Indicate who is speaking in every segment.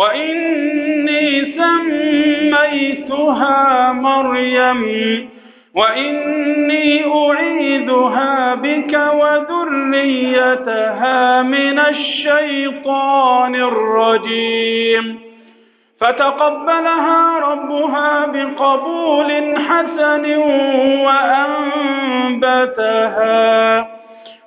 Speaker 1: وإني سميتها مريم وإني أعيذها بك وذريتها من الشيطان الرجيم. فتقبلها ربها بقبول حسن وأنبتها.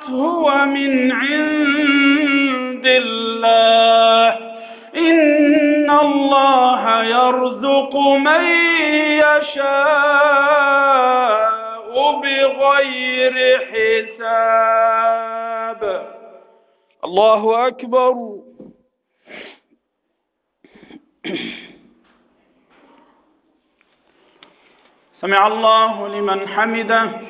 Speaker 1: قالت هو من عند الله. إن الله يرزق من يشاء بغير حساب. الله أكبر. سمع الله لمن حمده.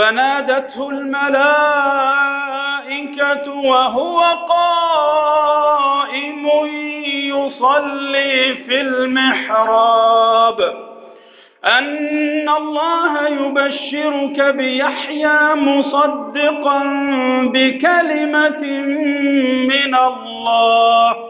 Speaker 1: فنادته الملائكة وهو قائم يصلي في المحراب. أن الله يبشرك بيحيى مصدقا بكلمة من الله.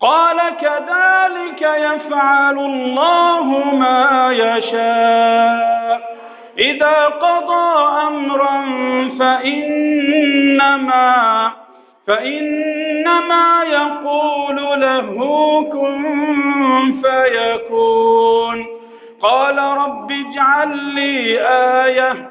Speaker 1: قال كذلك يفعل الله ما يشاء. إذا قضى أمرا فإنما فإنما يقول له كن فيكون. قال رب اجعل لي آية